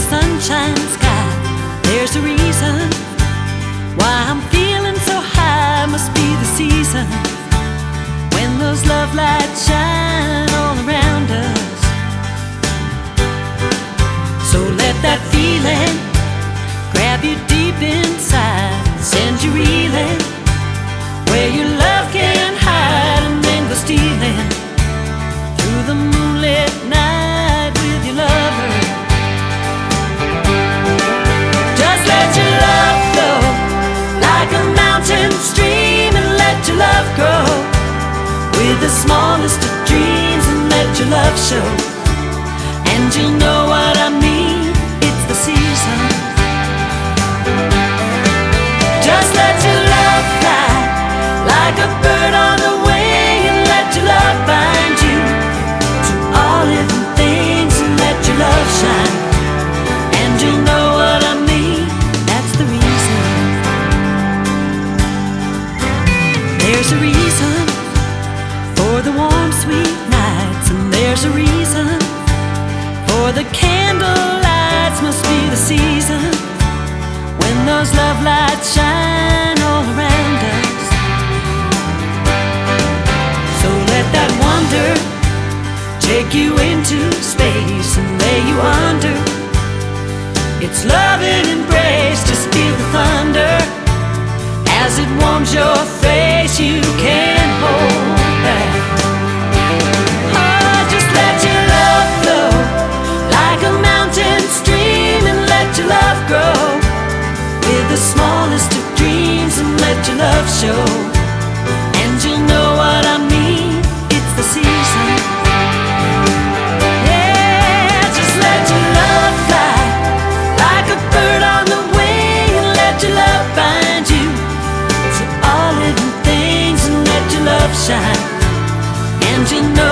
sunshine sky. There's a reason why I'm feeling so smallest of dreams, and let your love show. And you'll know what I mean. It's the season. Just let your love fly like a bird on the wing, and let your love bind you to all living things, and let your love shine. And you know what I mean. That's the reason. There's a reason for the warm, sweet nights, and there's a reason for the candle lights. Must be the season when those love lights shine all around us. So let that wonder take you into space and lay you under. It's love and embrace, just feel the thunder as it warms your face. You can't the smallest of dreams and let your love show. And you'll know what I mean. It's the season. Yeah, just let your love fly like a bird on the wing and let your love bind you to all things and let your love shine. And you know